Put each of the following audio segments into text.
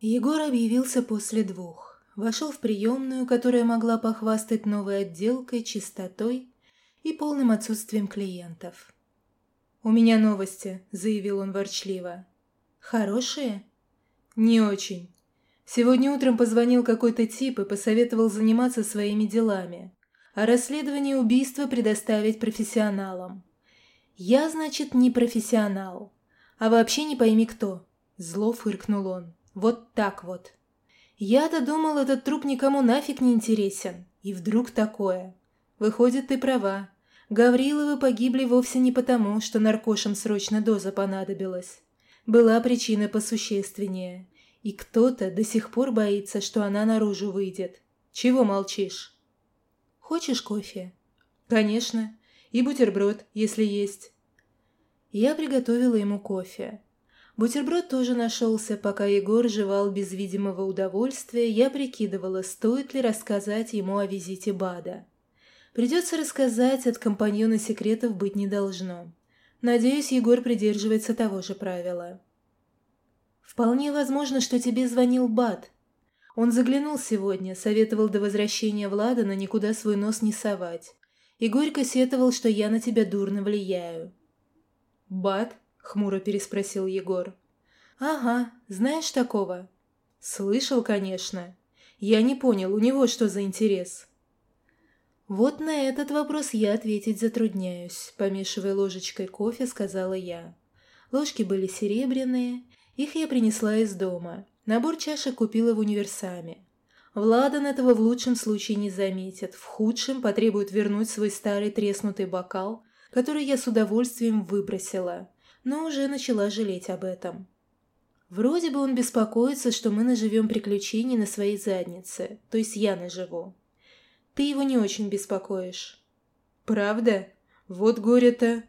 Егор объявился после двух. Вошел в приемную, которая могла похвастать новой отделкой, чистотой и полным отсутствием клиентов. «У меня новости», — заявил он ворчливо. «Хорошие?» «Не очень. Сегодня утром позвонил какой-то тип и посоветовал заниматься своими делами, а расследование убийства предоставить профессионалам. Я, значит, не профессионал, а вообще не пойми кто». Зло фыркнул он. Вот так вот. Я-то думал, этот труп никому нафиг не интересен. И вдруг такое. Выходит, ты права. Гавриловы погибли вовсе не потому, что наркошам срочно доза понадобилась. Была причина посущественнее. И кто-то до сих пор боится, что она наружу выйдет. Чего молчишь? Хочешь кофе? Конечно. И бутерброд, если есть. Я приготовила ему кофе. Бутерброд тоже нашелся, пока Егор жевал без видимого удовольствия, я прикидывала, стоит ли рассказать ему о визите Бада. Придется рассказать, от компаньона секретов быть не должно. Надеюсь, Егор придерживается того же правила. «Вполне возможно, что тебе звонил Бад. Он заглянул сегодня, советовал до возвращения Владана никуда свой нос не совать. И горько сетовал, что я на тебя дурно влияю». «Бад?» Хмуро переспросил Егор. «Ага, знаешь такого?» «Слышал, конечно. Я не понял, у него что за интерес?» «Вот на этот вопрос я ответить затрудняюсь», – помешивая ложечкой кофе, сказала я. Ложки были серебряные, их я принесла из дома. Набор чашек купила в универсаме. Владан этого в лучшем случае не заметит, в худшем потребует вернуть свой старый треснутый бокал, который я с удовольствием выбросила но уже начала жалеть об этом. Вроде бы он беспокоится, что мы наживем приключений на своей заднице, то есть я наживу. Ты его не очень беспокоишь. Правда? Вот горе-то.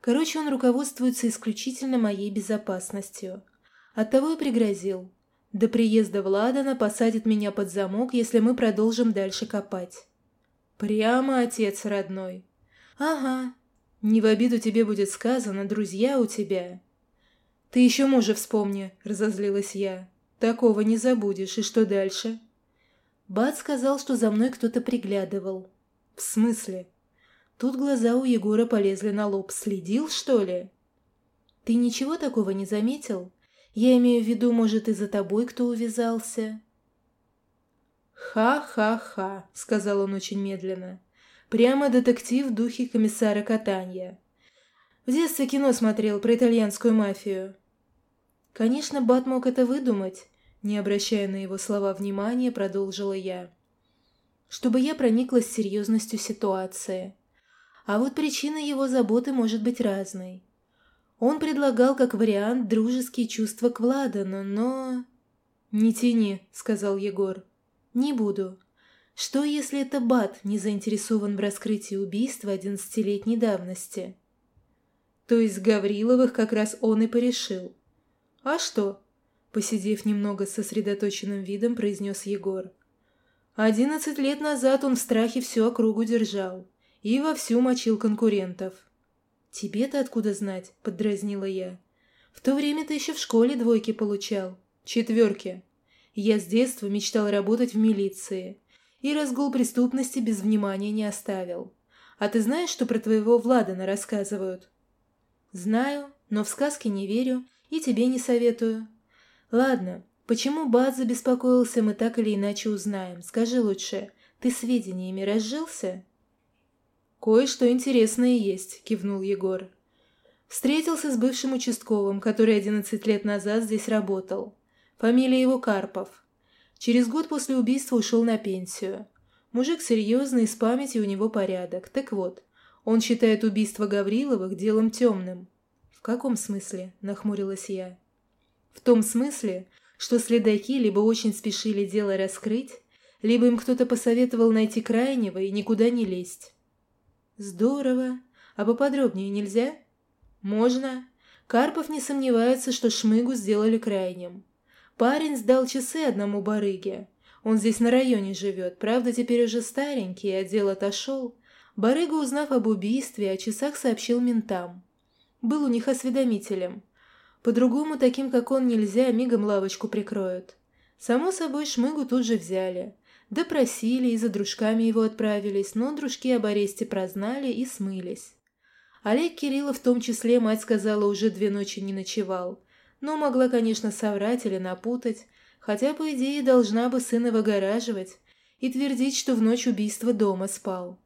Короче, он руководствуется исключительно моей безопасностью. Оттого и пригрозил. До приезда Владана посадит меня под замок, если мы продолжим дальше копать. Прямо отец родной. Ага, не в обиду тебе будет сказано, друзья у тебя. Ты еще мужа вспомни, разозлилась я. Такого не забудешь, и что дальше? Бат сказал, что за мной кто-то приглядывал. В смысле? Тут глаза у Егора полезли на лоб. Следил, что ли? Ты ничего такого не заметил? Я имею в виду, может, и за тобой кто увязался? «Ха-ха-ха», — сказал он очень медленно. Прямо детектив в духе комиссара Катанья. В детстве кино смотрел про итальянскую мафию. Конечно, Бат мог это выдумать, не обращая на его слова внимания, продолжила я. Чтобы я прониклась серьезностью ситуации. А вот причина его заботы может быть разной. Он предлагал как вариант дружеские чувства к Владану, но... «Не тяни», — сказал Егор. «Не буду. Что, если это Бат не заинтересован в раскрытии убийства одиннадцатилетней давности? То есть Гавриловых как раз он и порешил. А что? Посидев немного с сосредоточенным видом, произнес Егор. Одиннадцать лет назад он в страхе всю округу держал и вовсю мочил конкурентов. «Тебе-то откуда знать?» – поддразнила я. «В то время ты еще в школе двойки получал. Четверки. Я с детства мечтал работать в милиции и разгул преступности без внимания не оставил. А ты знаешь, что про твоего Владана рассказывают? Знаю, но в сказки не верю и тебе не советую. Ладно, почему Бат забеспокоился, мы так или иначе узнаем. Скажи лучше, ты сведениями разжился? Кое-что интересное есть, кивнул Егор. Встретился с бывшим участковым, который 11 лет назад здесь работал. Фамилия его Карпов. Через год после убийства ушел на пенсию. Мужик серьезный, с памятью у него порядок. Так вот, он считает убийство Гавриловых делом темным. «В каком смысле?» – нахмурилась я. «В том смысле, что следаки либо очень спешили дело раскрыть, либо им кто-то посоветовал найти крайнего и никуда не лезть». «Здорово. А поподробнее нельзя?» «Можно. Карпов не сомневается, что Шмыгу сделали крайним. Парень сдал часы одному барыге. Он здесь на районе живет, правда, теперь уже старенький, отдел отошел. Барыга, узнав об убийстве, о часах сообщил ментам. Был у них осведомителем. По-другому таким, как он, нельзя, мигом лавочку прикроют. Само собой, Шмыгу тут же взяли. Допросили и за дружками его отправились, но дружки об аресте прознали и смылись. Олег Кириллов в том числе, мать сказала, уже две ночи не ночевал. Но могла, конечно, соврать или напутать, хотя, по идее, должна бы сына выгораживать и твердить, что в ночь убийства дома спал.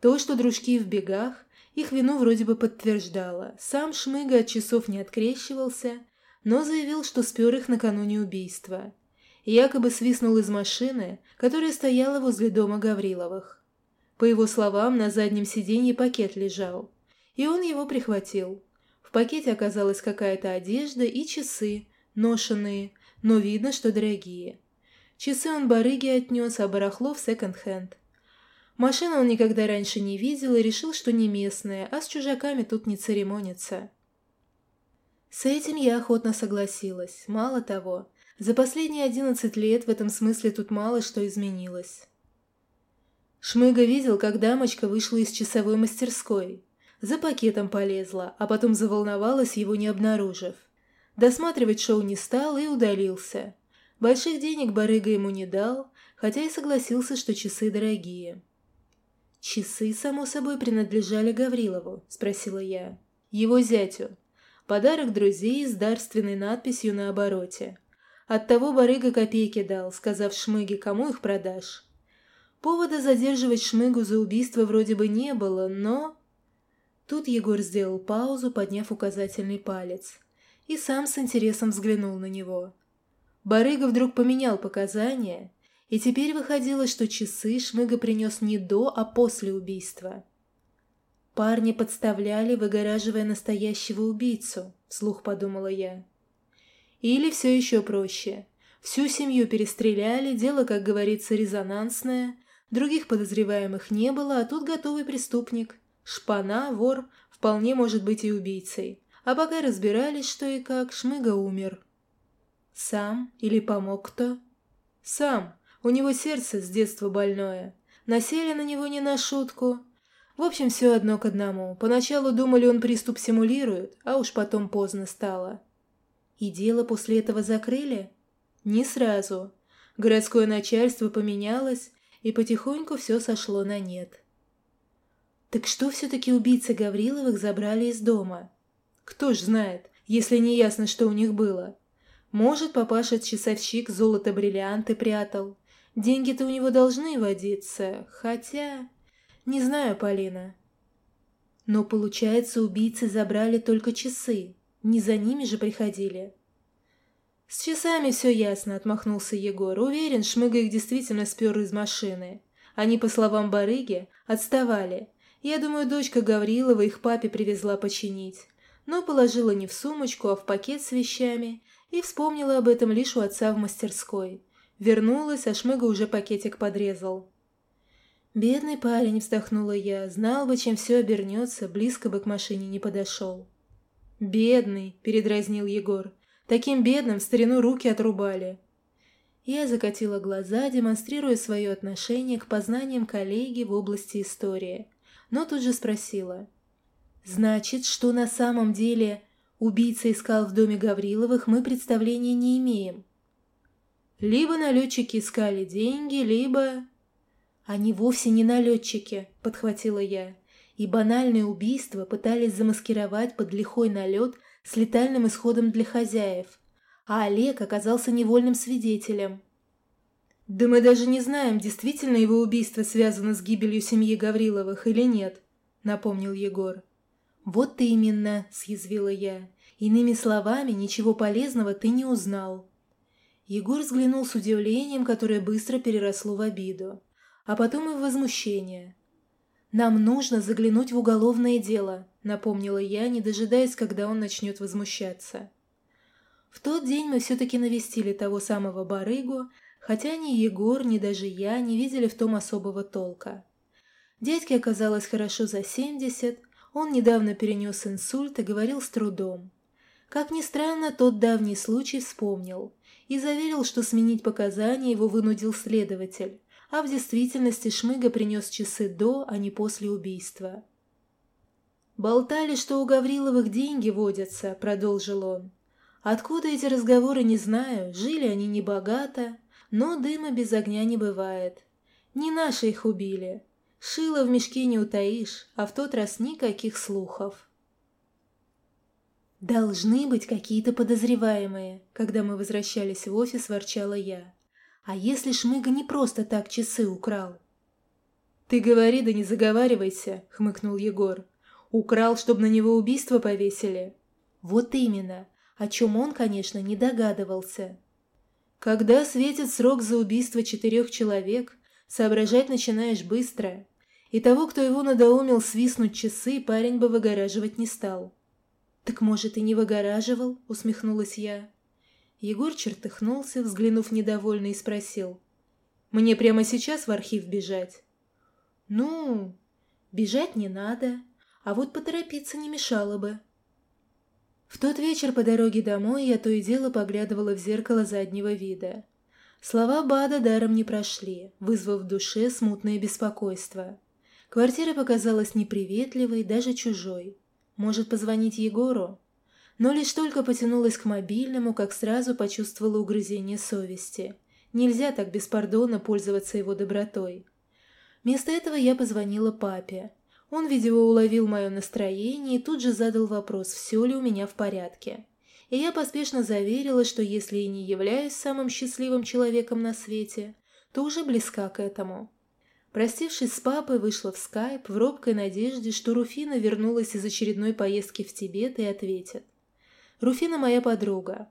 То, что дружки в бегах, их вину вроде бы подтверждало. Сам Шмыга от часов не открещивался, но заявил, что спер их накануне убийства. Якобы свистнул из машины, которая стояла возле дома Гавриловых. По его словам, на заднем сиденье пакет лежал, и он его прихватил. В пакете оказалась какая-то одежда и часы, ношенные, но видно, что дорогие. Часы он барыге отнес, а барахло в секонд-хенд. Машину он никогда раньше не видел и решил, что не местная, а с чужаками тут не церемонится. С этим я охотно согласилась. Мало того, за последние одиннадцать лет в этом смысле тут мало что изменилось. Шмыга видел, как дамочка вышла из часовой мастерской. За пакетом полезла, а потом заволновалась, его не обнаружив. Досматривать шоу не стал и удалился. Больших денег барыга ему не дал, хотя и согласился, что часы дорогие. «Часы, само собой, принадлежали Гаврилову?» – спросила я. «Его зятю. Подарок друзей с дарственной надписью на обороте. Оттого барыга копейки дал, сказав Шмыге, кому их продашь. Повода задерживать Шмыгу за убийство вроде бы не было, но... Тут Егор сделал паузу, подняв указательный палец, и сам с интересом взглянул на него. Барыга вдруг поменял показания и теперь выходило, что часы Шмыга принес не до, а после убийства. «Парни подставляли, выгораживая настоящего убийцу», — вслух подумала я. «Или все еще проще. Всю семью перестреляли, дело, как говорится, резонансное, других подозреваемых не было, а тут готовый преступник. Шпана, вор, вполне может быть и убийцей. А пока разбирались, что и как, Шмыга умер». «Сам или помог кто?» «Сам», у него сердце с детства больное. Насели на него не на шутку. В общем, все одно к одному. Поначалу думали, он приступ симулирует, а уж потом поздно стало. И дело после этого закрыли? Не сразу. Городское начальство поменялось, и потихоньку все сошло на нет. Так что все-таки убийцы Гавриловых забрали из дома? Кто ж знает, если не ясно, что у них было. Может, папаша-часовщик золото-бриллианты прятал, Деньги-то у него должны водиться, хотя... Не знаю, Полина. Но, получается, убийцы забрали только часы. Не за ними же приходили. С часами все ясно, отмахнулся Егор. Уверен, Шмыга их действительно спер из машины. Они, по словам барыги, отставали. Я думаю, дочка Гаврилова их папе привезла починить. Но положила не в сумочку, а в пакет с вещами и вспомнила об этом лишь у отца в мастерской. Вернулась, а Шмыга уже пакетик подрезал. «Бедный парень», — вздохнула я, — «знал бы, чем все обернется, близко бы к машине не подошел». «Бедный», — передразнил Егор, — «таким бедным в старину руки отрубали». Я закатила глаза, демонстрируя свое отношение к познаниям коллеги в области истории, но тут же спросила. «Значит, что на самом деле убийца искал в доме Гавриловых, мы представления не имеем?» Либо налетчики искали деньги, либо... «Они вовсе не налетчики», — подхватила я. «И банальные убийства пытались замаскировать под лихой налет с летальным исходом для хозяев. А Олег оказался невольным свидетелем». «Да мы даже не знаем, действительно его убийство связано с гибелью семьи Гавриловых или нет», — напомнил Егор. «Вот именно», — съязвила я. «Иными словами, ничего полезного ты не узнал». Егор взглянул с удивлением, которое быстро переросло в обиду, а потом и в возмущение. «Нам нужно заглянуть в уголовное дело», — напомнила я, не дожидаясь, когда он начнет возмущаться. В тот день мы все-таки навестили того самого барыгу, хотя ни Егор, ни даже я не видели в том особого толка. Дядьке оказалось хорошо за семьдесят, он недавно перенес инсульт и говорил с трудом. Как ни странно, тот давний случай вспомнил и заверил, что сменить показания его вынудил следователь, а в действительности Шмыга принес часы до, а не после убийства. «Болтали, что у Гавриловых деньги водятся», — продолжил он. «Откуда эти разговоры, не знаю. Жили они небогато, но дыма без огня не бывает. Не наши их убили. Шило в мешке не утаишь, а в тот раз никаких слухов». «Должны быть какие-то подозреваемые», — когда мы возвращались в офис, ворчала я. «А если Шмыга не просто так часы украл?» «Ты говори, да не заговаривайся», — хмыкнул Егор. «Украл, чтобы на него убийство повесили?» «Вот именно, о чем он, конечно, не догадывался». «Когда светит срок за убийство четырех человек, соображать начинаешь быстро, и того, кто его надоумил свистнуть часы, парень бы выгораживать не стал». «Так, может, и не выгораживал?» — усмехнулась я. Егор чертыхнулся, взглянув недовольно, и спросил. «Мне прямо сейчас в архив бежать?» «Ну, бежать не надо, а вот поторопиться не мешало бы». В тот вечер по дороге домой я то и дело поглядывала в зеркало заднего вида. Слова Бада даром не прошли, вызвав в душе смутное беспокойство. Квартира показалась неприветливой, даже чужой. Может, позвонить Егору? Но лишь только потянулась к мобильному, как сразу почувствовала угрызение совести. Нельзя так беспардонно пользоваться его добротой. Вместо этого я позвонила папе. Он, видимо, уловил мое настроение и тут же задал вопрос, все ли у меня в порядке. И я поспешно заверила, что если и не являюсь самым счастливым человеком на свете, то уже близка к этому. Простившись с папой, вышла в скайп в робкой надежде, что Руфина вернулась из очередной поездки в Тибет и ответит. Руфина моя подруга.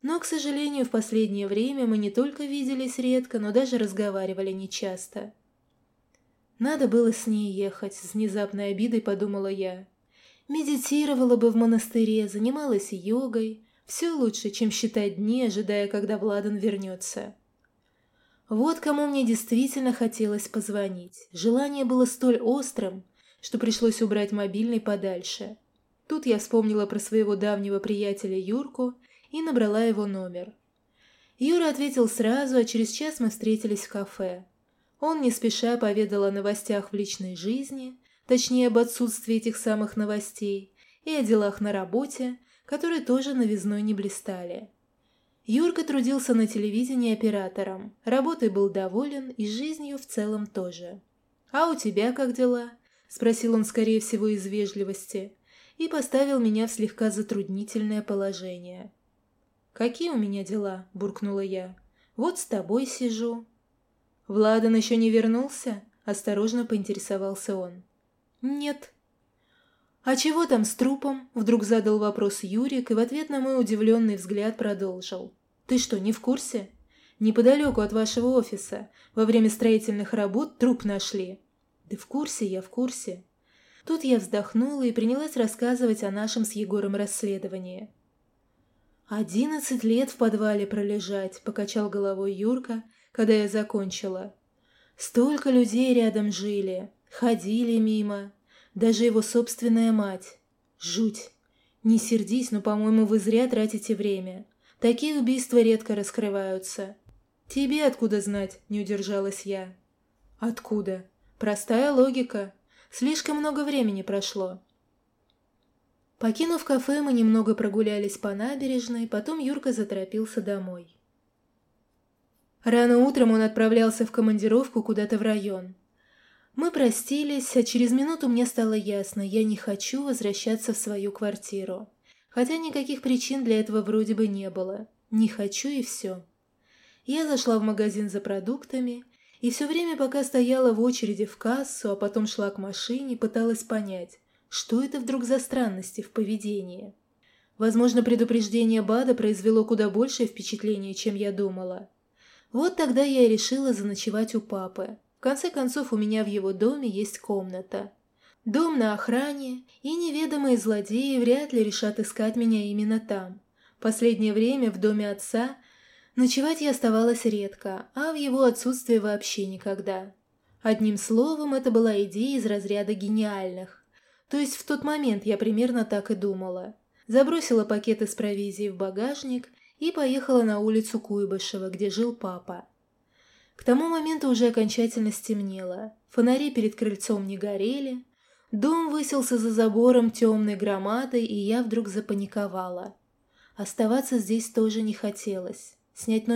Но, к сожалению, в последнее время мы не только виделись редко, но даже разговаривали нечасто. Надо было с ней ехать, с внезапной обидой подумала я. Медитировала бы в монастыре, занималась йогой. Все лучше, чем считать дни, ожидая, когда Владан вернется. Вот кому мне действительно хотелось позвонить. Желание было столь острым, что пришлось убрать мобильный подальше. Тут я вспомнила про своего давнего приятеля Юрку и набрала его номер. Юра ответил сразу, а через час мы встретились в кафе. Он не спеша поведал о новостях в личной жизни, точнее об отсутствии этих самых новостей, и о делах на работе, которые тоже новизной не блистали. Юрка трудился на телевидении оператором, работой был доволен и жизнью в целом тоже. «А у тебя как дела?» – спросил он, скорее всего, из вежливости, и поставил меня в слегка затруднительное положение. «Какие у меня дела?» – буркнула я. «Вот с тобой сижу». «Владан еще не вернулся?» – осторожно поинтересовался он. «Нет». «А чего там с трупом?» – вдруг задал вопрос Юрик и в ответ на мой удивленный взгляд продолжил. «Ты что, не в курсе? Неподалеку от вашего офиса во время строительных работ труп нашли». «Да в курсе я, в курсе». Тут я вздохнула и принялась рассказывать о нашем с Егором расследовании. «Одиннадцать лет в подвале пролежать», — покачал головой Юрка, когда я закончила. «Столько людей рядом жили, ходили мимо, даже его собственная мать. Жуть. Не сердись, но, по-моему, вы зря тратите время. Такие убийства редко раскрываются. Тебе откуда знать, не удержалась я. Откуда? Простая логика. Слишком много времени прошло. Покинув кафе, мы немного прогулялись по набережной, потом Юрка заторопился домой. Рано утром он отправлялся в командировку куда-то в район. Мы простились, а через минуту мне стало ясно, я не хочу возвращаться в свою квартиру. Хотя никаких причин для этого вроде бы не было. Не хочу и все. Я зашла в магазин за продуктами, и все время, пока стояла в очереди в кассу, а потом шла к машине, пыталась понять, что это вдруг за странности в поведении. Возможно, предупреждение Бада произвело куда большее впечатление, чем я думала. Вот тогда я и решила заночевать у папы конце концов, у меня в его доме есть комната. Дом на охране, и неведомые злодеи вряд ли решат искать меня именно там. Последнее время в доме отца ночевать я оставалась редко, а в его отсутствие вообще никогда. Одним словом, это была идея из разряда гениальных. То есть в тот момент я примерно так и думала. Забросила пакеты с провизией в багажник и поехала на улицу Куйбышева, где жил папа. К тому моменту уже окончательно стемнело, фонари перед крыльцом не горели, Дом высился за забором темной громадой, и я вдруг запаниковала. Оставаться здесь тоже не хотелось. Снять номер